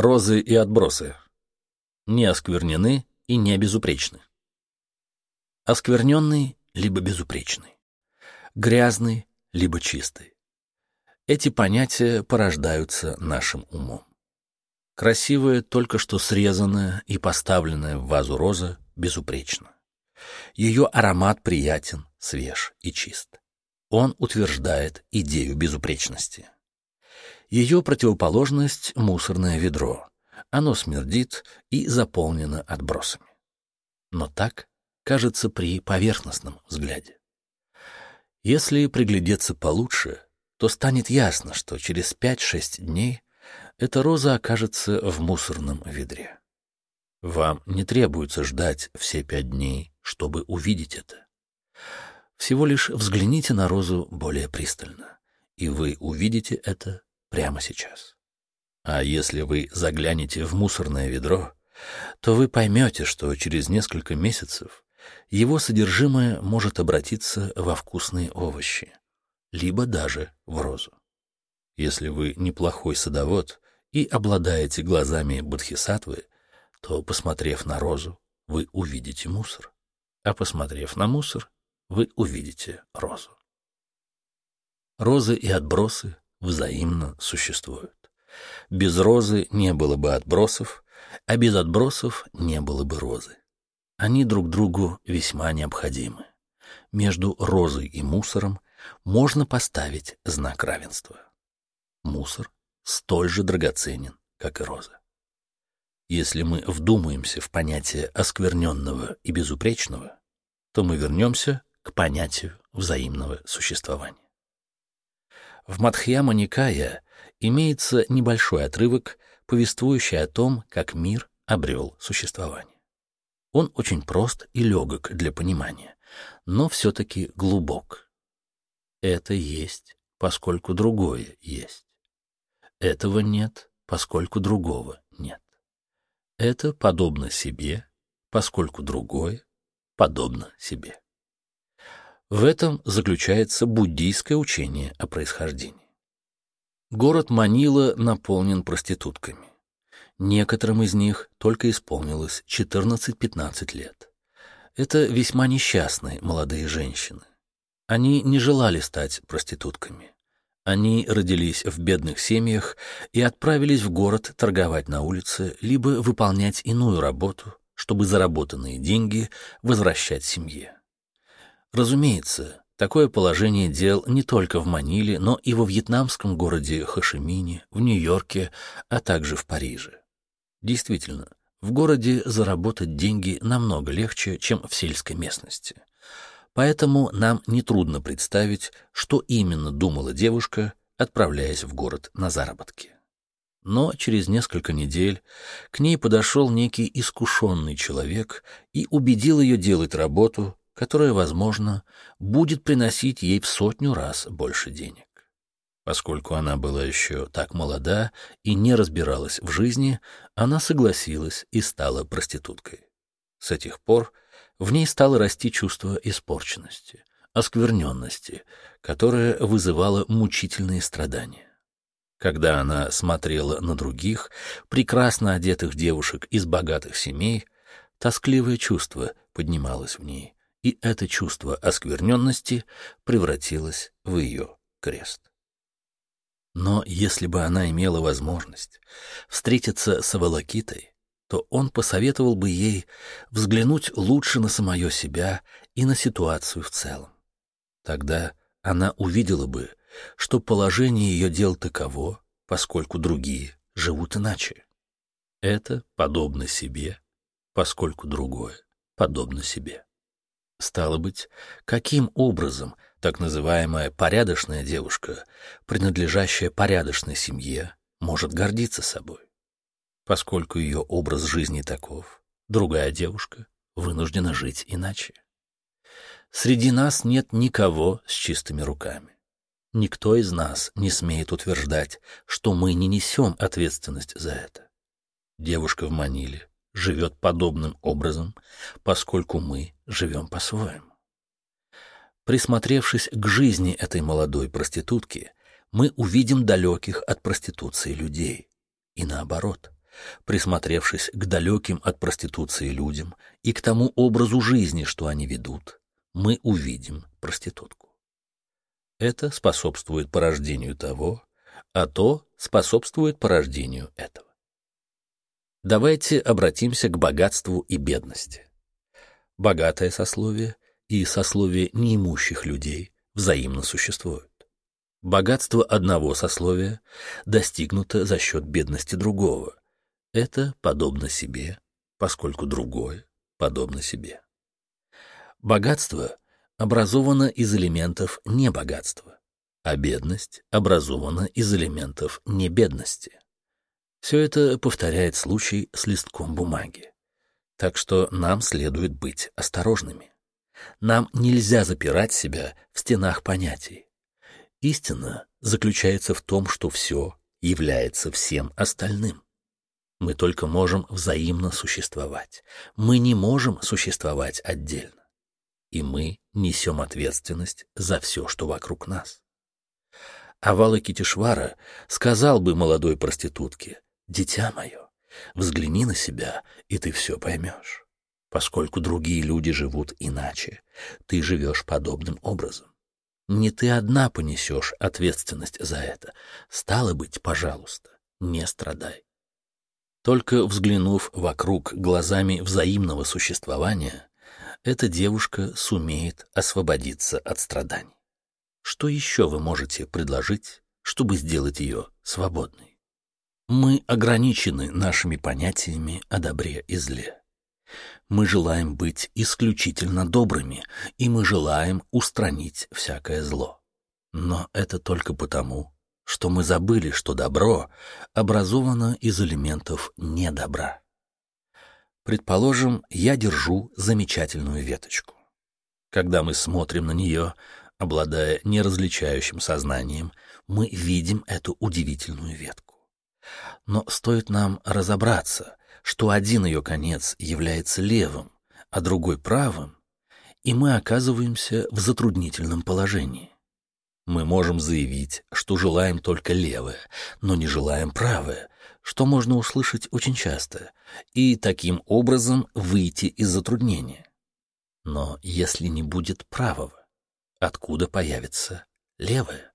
Розы и отбросы. Не осквернены и не безупречны. Оскверненный либо безупречный. Грязный либо чистый. Эти понятия порождаются нашим умом. Красивая, только что срезанная и поставленная в вазу роза безупречна. Ее аромат приятен, свеж и чист. Он утверждает идею безупречности. Ее противоположность — мусорное ведро. Оно смердит и заполнено отбросами. Но так кажется при поверхностном взгляде. Если приглядеться получше, то станет ясно, что через 5-6 дней эта роза окажется в мусорном ведре. Вам не требуется ждать все пять дней, чтобы увидеть это. Всего лишь взгляните на розу более пристально, и вы увидите это прямо сейчас. А если вы заглянете в мусорное ведро, то вы поймете, что через несколько месяцев его содержимое может обратиться во вкусные овощи, либо даже в розу. Если вы неплохой садовод и обладаете глазами бодхисаттвы, то, посмотрев на розу, вы увидите мусор, а посмотрев на мусор, вы увидите розу. Розы и отбросы взаимно существуют. Без розы не было бы отбросов, а без отбросов не было бы розы. Они друг другу весьма необходимы. Между розой и мусором можно поставить знак равенства. Мусор столь же драгоценен, как и роза. Если мы вдумаемся в понятие оскверненного и безупречного, то мы вернемся к понятию взаимного существования. В Мадхьяма Никая имеется небольшой отрывок, повествующий о том, как мир обрел существование. Он очень прост и легок для понимания, но все-таки глубок. Это есть, поскольку другое есть. Этого нет, поскольку другого нет. Это подобно себе, поскольку другое подобно себе. В этом заключается буддийское учение о происхождении. Город Манила наполнен проститутками. Некоторым из них только исполнилось 14-15 лет. Это весьма несчастные молодые женщины. Они не желали стать проститутками. Они родились в бедных семьях и отправились в город торговать на улице, либо выполнять иную работу, чтобы заработанные деньги возвращать семье. Разумеется, такое положение дел не только в Маниле, но и во вьетнамском городе Хошимине, в Нью-Йорке, а также в Париже. Действительно, в городе заработать деньги намного легче, чем в сельской местности. Поэтому нам нетрудно представить, что именно думала девушка, отправляясь в город на заработки. Но через несколько недель к ней подошел некий искушенный человек и убедил ее делать работу, которая, возможно, будет приносить ей в сотню раз больше денег. Поскольку она была еще так молода и не разбиралась в жизни, она согласилась и стала проституткой. С этих пор в ней стало расти чувство испорченности, оскверненности, которое вызывало мучительные страдания. Когда она смотрела на других, прекрасно одетых девушек из богатых семей, тоскливое чувство поднималось в ней, и это чувство оскверненности превратилось в ее крест. Но если бы она имела возможность встретиться с Авалакитой, то он посоветовал бы ей взглянуть лучше на самое себя и на ситуацию в целом. Тогда она увидела бы, что положение ее дел таково, поскольку другие живут иначе. Это подобно себе, поскольку другое подобно себе. Стало быть, каким образом так называемая порядочная девушка, принадлежащая порядочной семье, может гордиться собой? Поскольку ее образ жизни таков, другая девушка вынуждена жить иначе. Среди нас нет никого с чистыми руками. Никто из нас не смеет утверждать, что мы не несем ответственность за это. Девушка в Маниле живет подобным образом, поскольку мы живем по-своему. Присмотревшись к жизни этой молодой проститутки, мы увидим далеких от проституции людей. И наоборот, присмотревшись к далеким от проституции людям и к тому образу жизни, что они ведут, мы увидим проститутку. Это способствует порождению того, а то способствует порождению этого. Давайте обратимся к богатству и бедности. Богатое сословие и сословие неимущих людей взаимно существуют. Богатство одного сословия достигнуто за счет бедности другого. Это подобно себе, поскольку другое подобно себе. Богатство образовано из элементов небогатства, а бедность образована из элементов небедности. Все это повторяет случай с листком бумаги. Так что нам следует быть осторожными. Нам нельзя запирать себя в стенах понятий. Истина заключается в том, что все является всем остальным. Мы только можем взаимно существовать. Мы не можем существовать отдельно. И мы несем ответственность за все, что вокруг нас. Авала Китишвара сказал бы молодой проститутке, «Дитя мое, взгляни на себя, и ты все поймешь. Поскольку другие люди живут иначе, ты живешь подобным образом. Не ты одна понесешь ответственность за это. Стало быть, пожалуйста, не страдай. Только взглянув вокруг глазами взаимного существования, эта девушка сумеет освободиться от страданий. Что еще вы можете предложить, чтобы сделать ее свободной? Мы ограничены нашими понятиями о добре и зле. Мы желаем быть исключительно добрыми, и мы желаем устранить всякое зло. Но это только потому, что мы забыли, что добро образовано из элементов недобра. Предположим, я держу замечательную веточку. Когда мы смотрим на нее, обладая неразличающим сознанием, мы видим эту удивительную ветку. Но стоит нам разобраться, что один ее конец является левым, а другой правым, и мы оказываемся в затруднительном положении. Мы можем заявить, что желаем только левое, но не желаем правое, что можно услышать очень часто, и таким образом выйти из затруднения. Но если не будет правого, откуда появится левое?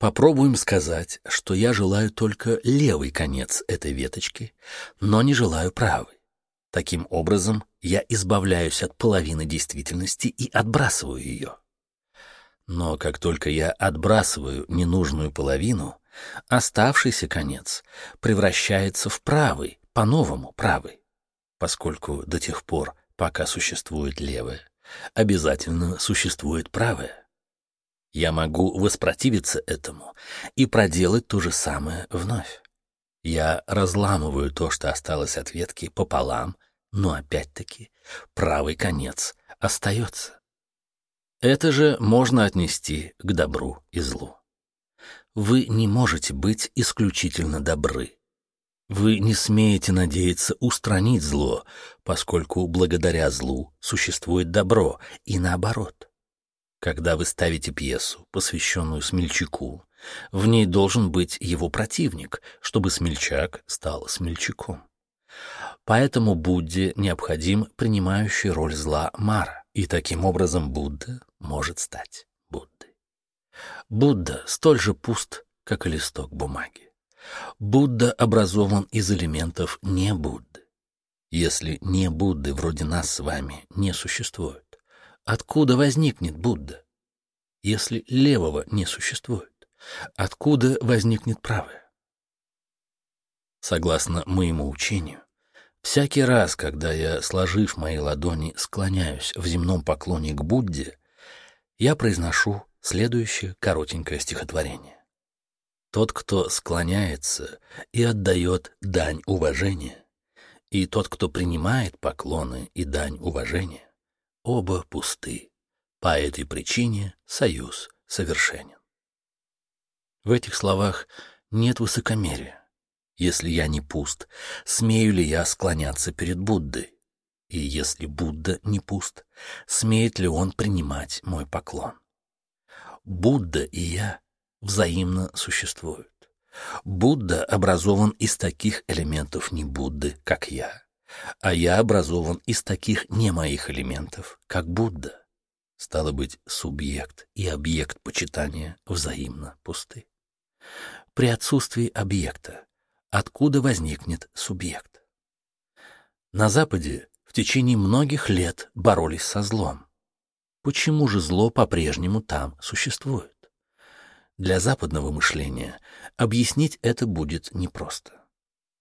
Попробуем сказать, что я желаю только левый конец этой веточки, но не желаю правый. Таким образом, я избавляюсь от половины действительности и отбрасываю ее. Но как только я отбрасываю ненужную половину, оставшийся конец превращается в правый, по-новому правый, поскольку до тех пор, пока существует левое, обязательно существует правое. Я могу воспротивиться этому и проделать то же самое вновь. Я разламываю то, что осталось от ветки, пополам, но опять-таки правый конец остается. Это же можно отнести к добру и злу. Вы не можете быть исключительно добры. Вы не смеете надеяться устранить зло, поскольку благодаря злу существует добро, и наоборот. Когда вы ставите пьесу, посвященную смельчаку, в ней должен быть его противник, чтобы смельчак стал смельчаком. Поэтому Будде необходим принимающий роль зла Мара, и таким образом Будда может стать Буддой. Будда столь же пуст, как и листок бумаги. Будда образован из элементов не Будды. Если не Будды вроде нас с вами не существует, Откуда возникнет Будда? Если левого не существует, откуда возникнет правое? Согласно моему учению, всякий раз, когда я, сложив мои ладони, склоняюсь в земном поклоне к Будде, я произношу следующее коротенькое стихотворение. Тот, кто склоняется и отдает дань уважения, и тот, кто принимает поклоны и дань уважения, оба пусты. По этой причине союз совершенен. В этих словах нет высокомерия. Если я не пуст, смею ли я склоняться перед Буддой? И если Будда не пуст, смеет ли он принимать мой поклон? Будда и я взаимно существуют. Будда образован из таких элементов не Будды, как я, а я образован из таких не моих элементов, как Будда. Стало быть, субъект и объект почитания взаимно пусты. При отсутствии объекта откуда возникнет субъект? На Западе в течение многих лет боролись со злом. Почему же зло по-прежнему там существует? Для западного мышления объяснить это будет непросто.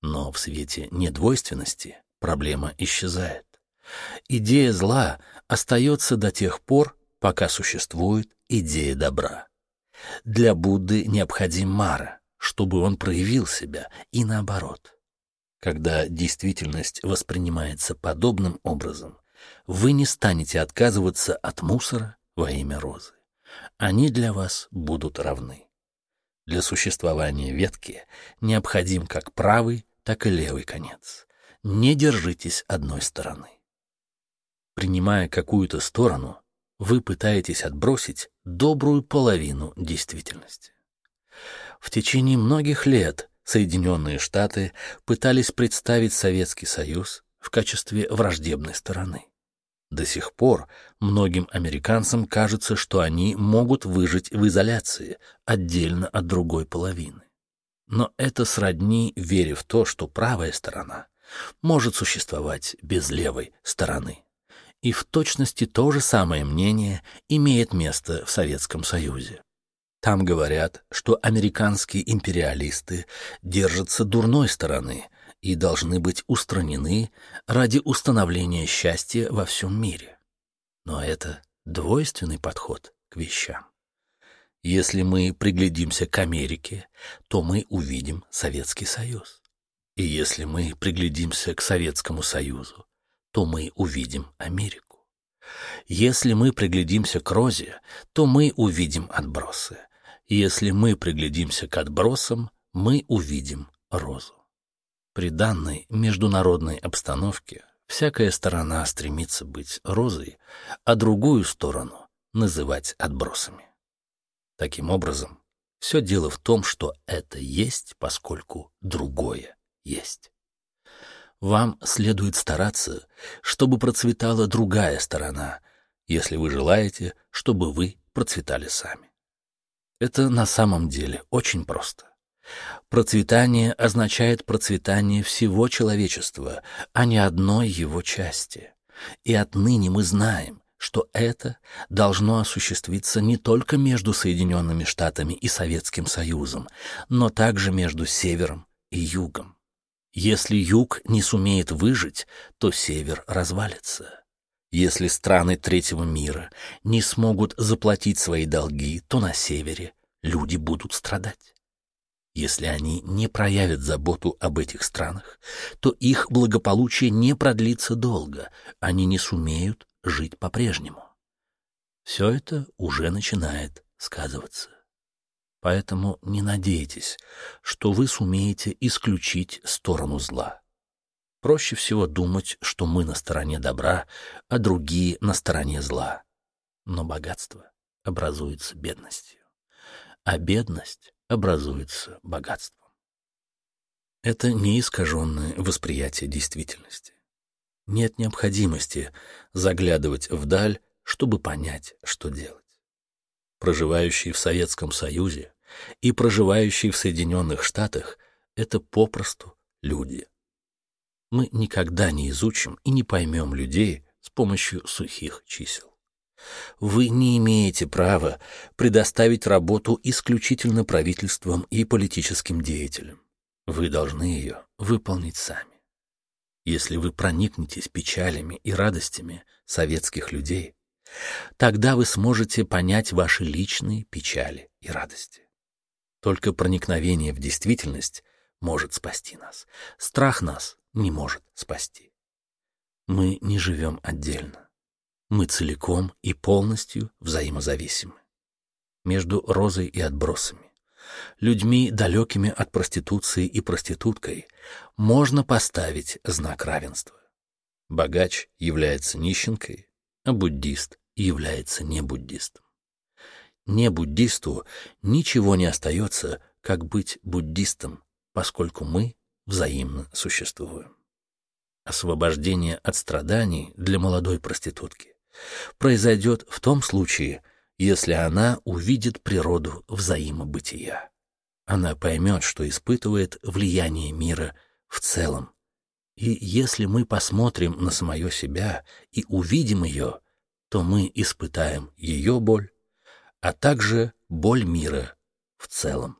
Но в свете недвойственности проблема исчезает. Идея зла остается до тех пор, пока существует идея добра. Для Будды необходим Мара, чтобы он проявил себя, и наоборот. Когда действительность воспринимается подобным образом, вы не станете отказываться от мусора во имя розы они для вас будут равны. Для существования ветки необходим как правый, так и левый конец. Не держитесь одной стороны. Принимая какую-то сторону, вы пытаетесь отбросить добрую половину действительности. В течение многих лет Соединенные Штаты пытались представить Советский Союз в качестве враждебной стороны. До сих пор многим американцам кажется, что они могут выжить в изоляции, отдельно от другой половины. Но это сродни вере в то, что правая сторона может существовать без левой стороны. И в точности то же самое мнение имеет место в Советском Союзе. Там говорят, что американские империалисты держатся дурной стороны – и должны быть устранены ради установления счастья во всем мире. Но это двойственный подход к вещам. Если мы приглядимся к Америке, то мы увидим Советский Союз. И если мы приглядимся к Советскому Союзу, то мы увидим Америку. Если мы приглядимся к Розе, то мы увидим отбросы. Если мы приглядимся к отбросам, мы увидим Розу. При данной международной обстановке всякая сторона стремится быть розой, а другую сторону называть отбросами. Таким образом, все дело в том, что это есть, поскольку другое есть. Вам следует стараться, чтобы процветала другая сторона, если вы желаете, чтобы вы процветали сами. Это на самом деле очень просто. Процветание означает процветание всего человечества, а не одной его части. И отныне мы знаем, что это должно осуществиться не только между Соединенными Штатами и Советским Союзом, но также между Севером и Югом. Если Юг не сумеет выжить, то Север развалится. Если страны третьего мира не смогут заплатить свои долги, то на Севере люди будут страдать. Если они не проявят заботу об этих странах, то их благополучие не продлится долго, они не сумеют жить по-прежнему. Все это уже начинает сказываться. Поэтому не надейтесь, что вы сумеете исключить сторону зла. Проще всего думать, что мы на стороне добра, а другие на стороне зла. Но богатство образуется бедностью. А бедность образуется богатством. Это не искаженное восприятие действительности. Нет необходимости заглядывать вдаль, чтобы понять, что делать. Проживающие в Советском Союзе и проживающие в Соединенных Штатах — это попросту люди. Мы никогда не изучим и не поймем людей с помощью сухих чисел. Вы не имеете права предоставить работу исключительно правительствам и политическим деятелям. Вы должны ее выполнить сами. Если вы проникнетесь печалями и радостями советских людей, тогда вы сможете понять ваши личные печали и радости. Только проникновение в действительность может спасти нас. Страх нас не может спасти. Мы не живем отдельно. Мы целиком и полностью взаимозависимы. Между розой и отбросами, людьми, далекими от проституции и проституткой, можно поставить знак равенства. Богач является нищенкой, а буддист является не буддистом. Не буддисту ничего не остается, как быть буддистом, поскольку мы взаимно существуем. Освобождение от страданий для молодой проститутки произойдет в том случае, если она увидит природу взаимобытия. Она поймет, что испытывает влияние мира в целом. И если мы посмотрим на самое себя и увидим ее, то мы испытаем ее боль, а также боль мира в целом.